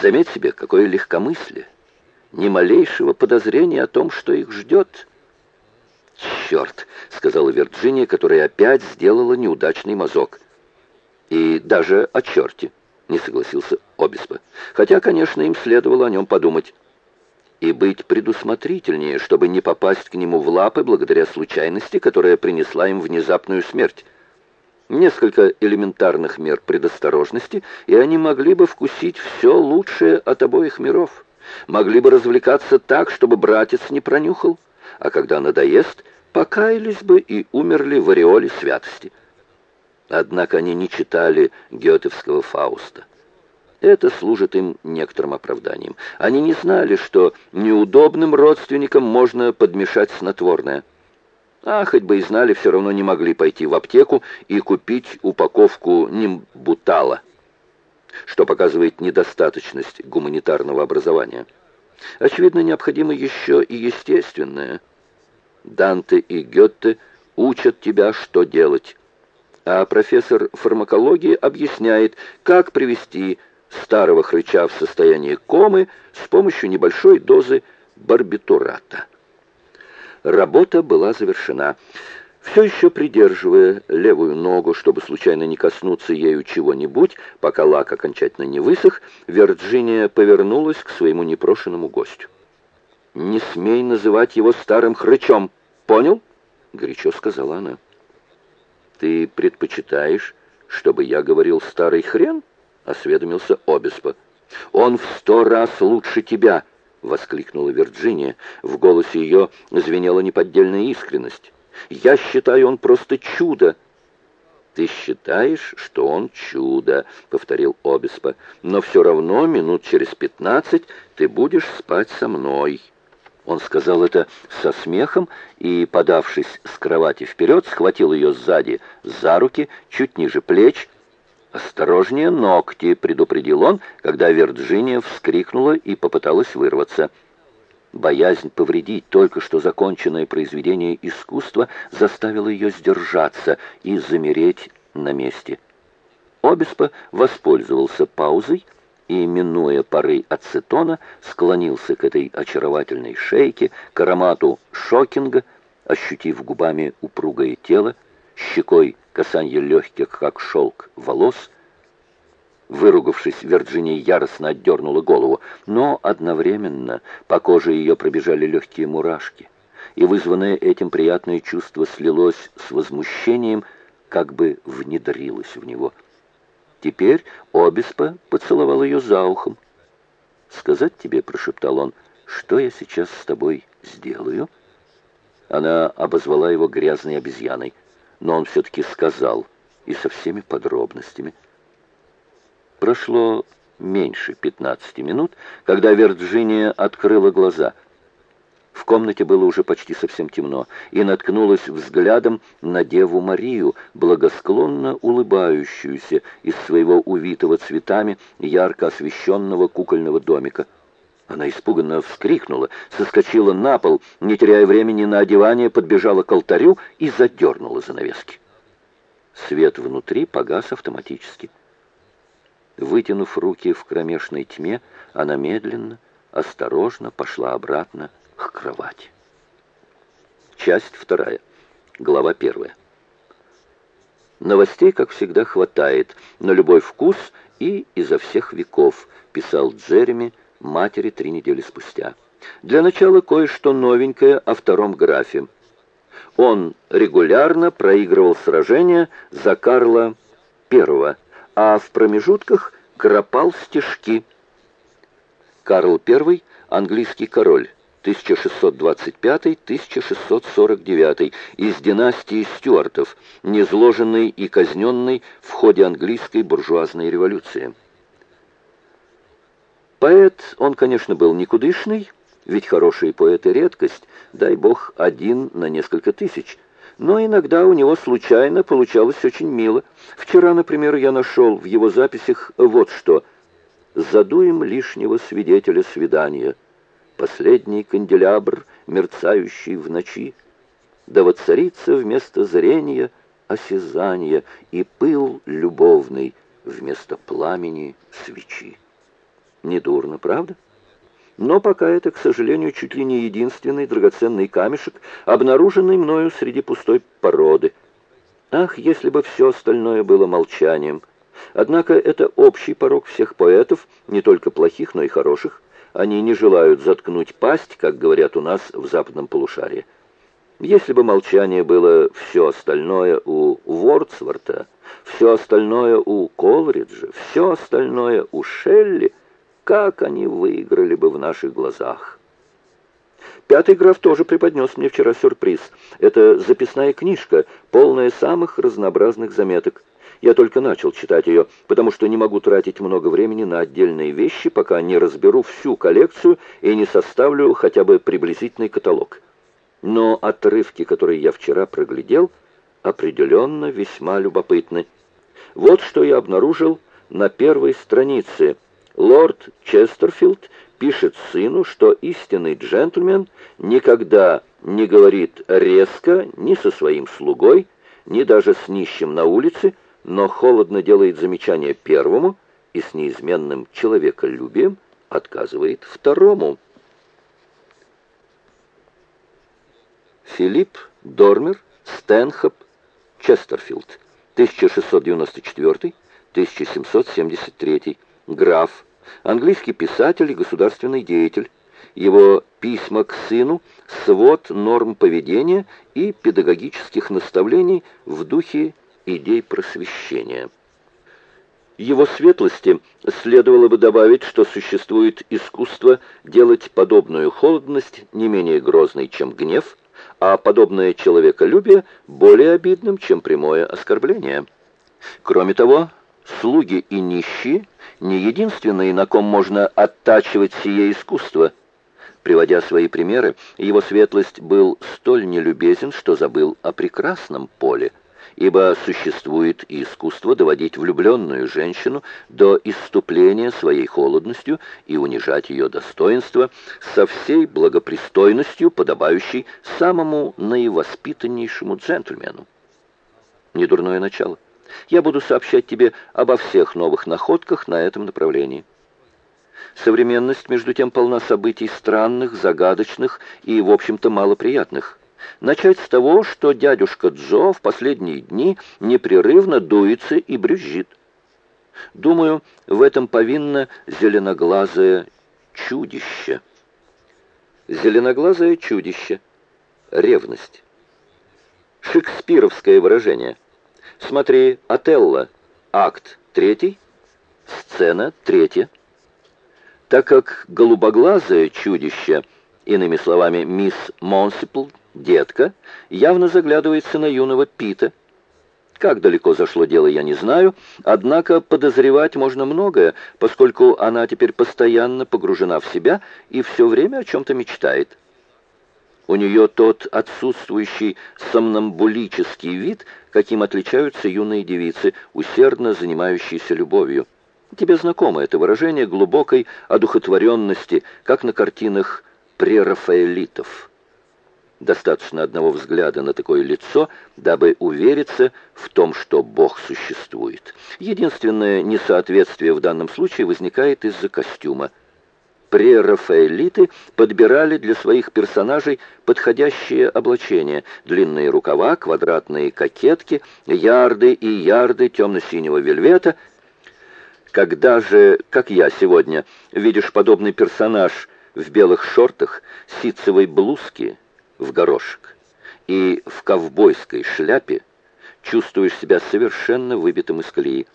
Заметь себе, какое легкомыслие. Ни малейшего подозрения о том, что их ждет. «Черт!» — сказала Вирджиния, которая опять сделала неудачный мазок. «И даже о черте!» — не согласился Обеспо. «Хотя, конечно, им следовало о нем подумать» и быть предусмотрительнее, чтобы не попасть к нему в лапы благодаря случайности, которая принесла им внезапную смерть. Несколько элементарных мер предосторожности, и они могли бы вкусить все лучшее от обоих миров. Могли бы развлекаться так, чтобы братец не пронюхал, а когда надоест, покаялись бы и умерли в ореоле святости. Однако они не читали гетевского Фауста. Это служит им некоторым оправданием. Они не знали, что неудобным родственникам можно подмешать снотворное. А хоть бы и знали, все равно не могли пойти в аптеку и купить упаковку нимбутала, что показывает недостаточность гуманитарного образования. Очевидно, необходимо еще и естественное. Данте и Гетте учат тебя, что делать. А профессор фармакологии объясняет, как привести старого хрыча в состояние комы с помощью небольшой дозы барбитурата. Работа была завершена. Все еще придерживая левую ногу, чтобы случайно не коснуться ею чего-нибудь, пока лак окончательно не высох, Вирджиния повернулась к своему непрошенному гостю. «Не смей называть его старым хрычом, понял?» — горячо сказала она. «Ты предпочитаешь, чтобы я говорил «старый хрен»?» осведомился Обеспо. «Он в сто раз лучше тебя!» — воскликнула Вирджиния. В голосе ее звенела неподдельная искренность. «Я считаю, он просто чудо!» «Ты считаешь, что он чудо», — повторил Обеспо. «но все равно минут через пятнадцать ты будешь спать со мной». Он сказал это со смехом и, подавшись с кровати вперед, схватил ее сзади за руки, чуть ниже плеч, «Осторожнее ногти!» — предупредил он, когда Вирджиния вскрикнула и попыталась вырваться. Боязнь повредить только что законченное произведение искусства заставила ее сдержаться и замереть на месте. Обеспо воспользовался паузой и, минуя пары ацетона, склонился к этой очаровательной шейке, к аромату шокинга, ощутив губами упругое тело, щекой касанье легких, как шелк, волос. Выругавшись, Вирджиния яростно отдернула голову, но одновременно по коже ее пробежали легкие мурашки, и вызванное этим приятное чувство слилось с возмущением, как бы внедрилось в него. Теперь Обеспо поцеловал ее за ухом. «Сказать тебе, — прошептал он, — что я сейчас с тобой сделаю?» Она обозвала его грязной обезьяной — но он все-таки сказал, и со всеми подробностями. Прошло меньше 15 минут, когда Вирджиния открыла глаза. В комнате было уже почти совсем темно, и наткнулась взглядом на Деву Марию, благосклонно улыбающуюся из своего увитого цветами ярко освещенного кукольного домика. Она испуганно вскрикнула, соскочила на пол, не теряя времени на одевание, подбежала к алтарю и задернула занавески. Свет внутри погас автоматически. Вытянув руки в кромешной тьме, она медленно, осторожно пошла обратно к кровати. Часть вторая. Глава первая. Новостей, как всегда, хватает, на любой вкус и изо всех веков, писал Джереми, матери три недели спустя. Для начала кое-что новенькое о втором графе. Он регулярно проигрывал сражения за Карла I, а в промежутках кропал стишки. Карл I – английский король, 1625-1649, из династии Стюартов, незложенный и казненный в ходе английской буржуазной революции. Поэт он, конечно, был никудышный, ведь хорошие поэты — редкость, дай бог, один на несколько тысяч. Но иногда у него случайно получалось очень мило. Вчера, например, я нашел в его записях вот что. «Задуем лишнего свидетеля свидания. Последний канделябр, мерцающий в ночи. Да воцарится вместо зрения осязание и пыл любовный вместо пламени свечи». Недурно, правда? Но пока это, к сожалению, чуть ли не единственный драгоценный камешек, обнаруженный мною среди пустой породы. Ах, если бы все остальное было молчанием! Однако это общий порог всех поэтов, не только плохих, но и хороших. Они не желают заткнуть пасть, как говорят у нас в западном полушарии. Если бы молчание было все остальное у Вордсворта, все остальное у Колриджа, все остальное у Шелли, как они выиграли бы в наших глазах. Пятый граф тоже преподнес мне вчера сюрприз. Это записная книжка, полная самых разнообразных заметок. Я только начал читать ее, потому что не могу тратить много времени на отдельные вещи, пока не разберу всю коллекцию и не составлю хотя бы приблизительный каталог. Но отрывки, которые я вчера проглядел, определенно весьма любопытны. Вот что я обнаружил на первой странице. Лорд Честерфилд пишет сыну, что истинный джентльмен никогда не говорит резко ни со своим слугой, ни даже с нищим на улице, но холодно делает замечание первому и с неизменным человеколюбием отказывает второму. Филипп Дормер, Стэнхоп, Честерфилд, 1694-1773, граф, английский писатель и государственный деятель. Его письма к сыну – свод норм поведения и педагогических наставлений в духе идей просвещения. Его светлости следовало бы добавить, что существует искусство делать подобную холодность не менее грозной, чем гнев, а подобное человеколюбие более обидным, чем прямое оскорбление. Кроме того, слуги и нищие не единственные, на ком можно оттачивать сие искусство. Приводя свои примеры, его светлость был столь нелюбезен, что забыл о прекрасном поле – ибо существует и искусство доводить влюбленную женщину до иступления своей холодностью и унижать ее достоинство со всей благопристойностью, подобающей самому наивоспитаннейшему джентльмену. Недурное начало. Я буду сообщать тебе обо всех новых находках на этом направлении. Современность, между тем, полна событий странных, загадочных и, в общем-то, малоприятных. Начать с того, что дядюшка Джо в последние дни непрерывно дуется и брюзжит. Думаю, в этом повинно зеленоглазое чудище. Зеленоглазое чудище. Ревность. Шекспировское выражение. Смотри, Отелло, акт третий, сцена третья. Так как голубоглазое чудище, иными словами, мисс Монсипл, Детка явно заглядывается на юного Пита. Как далеко зашло дело, я не знаю, однако подозревать можно многое, поскольку она теперь постоянно погружена в себя и все время о чем-то мечтает. У нее тот отсутствующий сомнамбулический вид, каким отличаются юные девицы, усердно занимающиеся любовью. Тебе знакомо это выражение глубокой одухотворенности, как на картинах прерафаэлитов. Достаточно одного взгляда на такое лицо, дабы увериться в том, что Бог существует. Единственное несоответствие в данном случае возникает из-за костюма. Прерафаэлиты подбирали для своих персонажей подходящее облачение. Длинные рукава, квадратные кокетки, ярды и ярды темно-синего вельвета. Когда же, как я сегодня, видишь подобный персонаж в белых шортах, ситцевой блузке, в горошек и в ковбойской шляпе чувствуешь себя совершенно выбитым из колеи.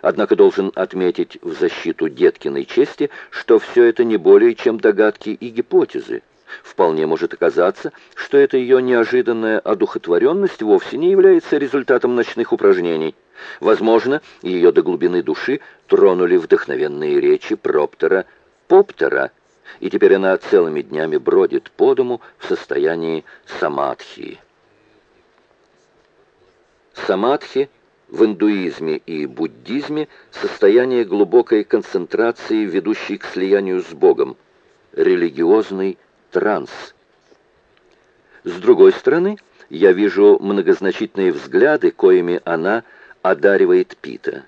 Однако должен отметить в защиту Деткиной чести, что все это не более чем догадки и гипотезы. Вполне может оказаться, что эта ее неожиданная одухотворенность вовсе не является результатом ночных упражнений. Возможно, ее до глубины души тронули вдохновенные речи Проптера Поптера, и теперь она целыми днями бродит по дому в состоянии самадхи. Самадхи в индуизме и буддизме состояние глубокой концентрации, ведущей к слиянию с Богом, религиозный транс. С другой стороны, я вижу многозначительные взгляды, коими она одаривает Пита.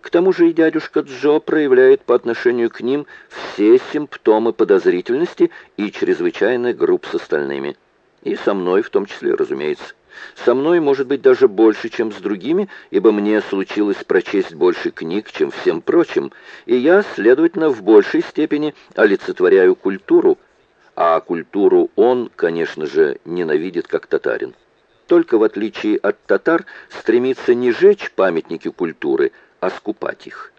К тому же и дядюшка Джо проявляет по отношению к ним все симптомы подозрительности и чрезвычайно груб с остальными. И со мной в том числе, разумеется. Со мной, может быть, даже больше, чем с другими, ибо мне случилось прочесть больше книг, чем всем прочим, и я, следовательно, в большей степени олицетворяю культуру, а культуру он, конечно же, ненавидит как татарин. Только в отличие от татар стремится не жечь памятники культуры, а скупать их.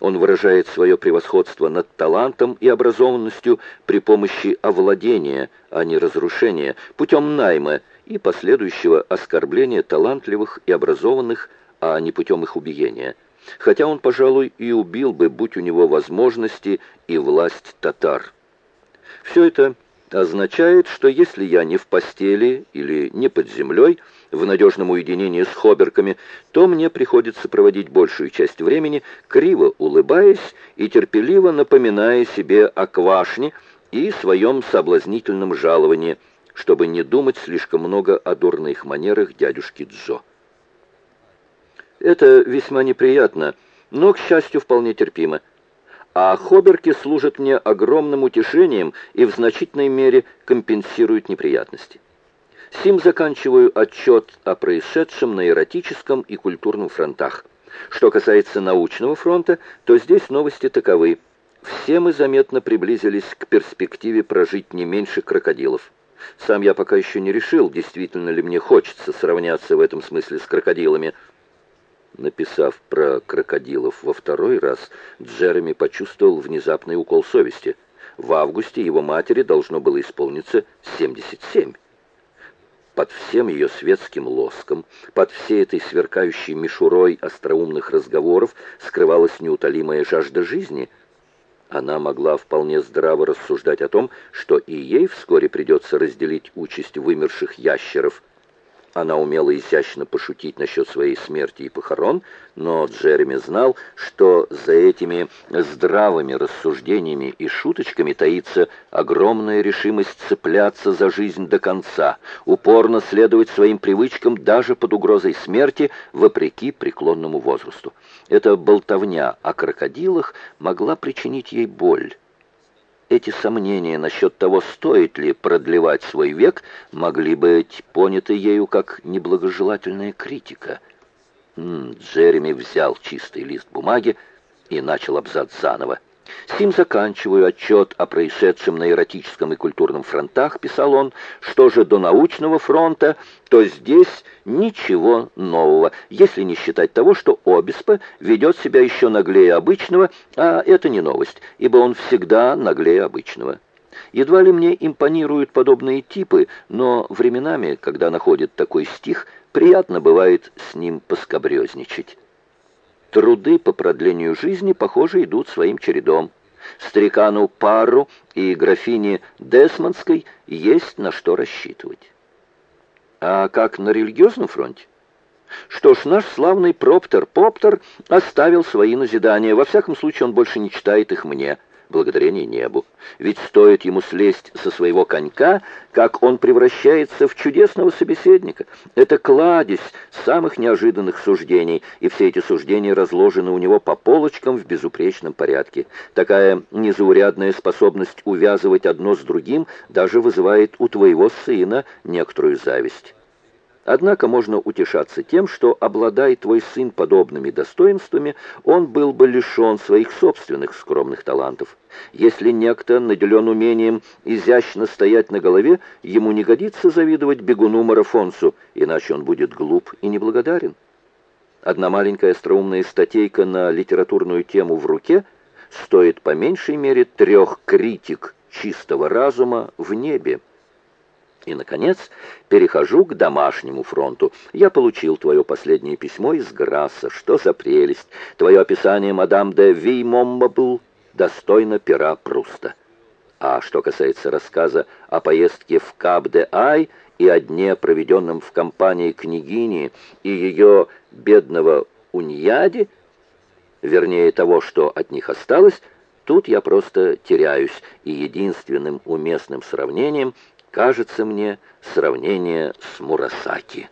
Он выражает свое превосходство над талантом и образованностью при помощи овладения, а не разрушения, путем найма и последующего оскорбления талантливых и образованных, а не путем их убиения. Хотя он, пожалуй, и убил бы, будь у него возможности и власть татар. Все это означает, что если я не в постели или не под землей, в надежном уединении с хоберками, то мне приходится проводить большую часть времени, криво улыбаясь и терпеливо напоминая себе о квашне и своем соблазнительном жаловании, чтобы не думать слишком много о дурных манерах дядюшки Джо. Это весьма неприятно, но, к счастью, вполне терпимо а хоберки служат мне огромным утешением и в значительной мере компенсируют неприятности. Сим заканчиваю отчет о происшедшем на эротическом и культурном фронтах. Что касается научного фронта, то здесь новости таковы. Все мы заметно приблизились к перспективе прожить не меньше крокодилов. Сам я пока еще не решил, действительно ли мне хочется сравняться в этом смысле с крокодилами – Написав про крокодилов во второй раз, Джереми почувствовал внезапный укол совести. В августе его матери должно было исполниться 77. Под всем ее светским лоском, под всей этой сверкающей мишурой остроумных разговоров скрывалась неутолимая жажда жизни. Она могла вполне здраво рассуждать о том, что и ей вскоре придется разделить участь вымерших ящеров – она умела изящно пошутить насчет своей смерти и похорон, но Джереми знал, что за этими здравыми рассуждениями и шуточками таится огромная решимость цепляться за жизнь до конца, упорно следовать своим привычкам даже под угрозой смерти, вопреки преклонному возрасту. Эта болтовня о крокодилах могла причинить ей боль. Эти сомнения насчет того, стоит ли продлевать свой век, могли быть поняты ею как неблагожелательная критика. М -м, Джереми взял чистый лист бумаги и начал абзац заново. Сим заканчиваю отчет о происшедшем на эротическом и культурном фронтах, писал он. Что же до научного фронта, то здесь ничего нового, если не считать того, что Обеспо ведет себя еще наглее обычного, а это не новость, ибо он всегда наглее обычного. Едва ли мне импонируют подобные типы, но временами, когда находит такой стих, приятно бывает с ним поскобрезничать. Труды по продлению жизни, похоже, идут своим чередом. Старикану Пару и графине Десмонской есть на что рассчитывать. А как на религиозном фронте? Что ж, наш славный Проптер Поптер оставил свои назидания. Во всяком случае, он больше не читает их мне благодарение небу. Ведь стоит ему слезть со своего конька, как он превращается в чудесного собеседника. Это кладезь самых неожиданных суждений, и все эти суждения разложены у него по полочкам в безупречном порядке. Такая незаурядная способность увязывать одно с другим даже вызывает у твоего сына некоторую зависть. Однако можно утешаться тем, что, обладая твой сын подобными достоинствами, он был бы лишен своих собственных скромных талантов. Если некто наделен умением изящно стоять на голове, ему не годится завидовать бегуну-марафонцу, иначе он будет глуп и неблагодарен. Одна маленькая остроумная статейка на литературную тему в руке стоит по меньшей мере трех критик чистого разума в небе. И, наконец, перехожу к домашнему фронту. Я получил твое последнее письмо из Грасса. Что за прелесть! Твое описание, мадам де Веймомбл, достойно пера Пруста. А что касается рассказа о поездке в Кап-де-Ай и о дне, проведенном в компании княгини и ее бедного Уньяди, вернее того, что от них осталось, тут я просто теряюсь, и единственным уместным сравнением – кажется мне сравнение с Мурасаки.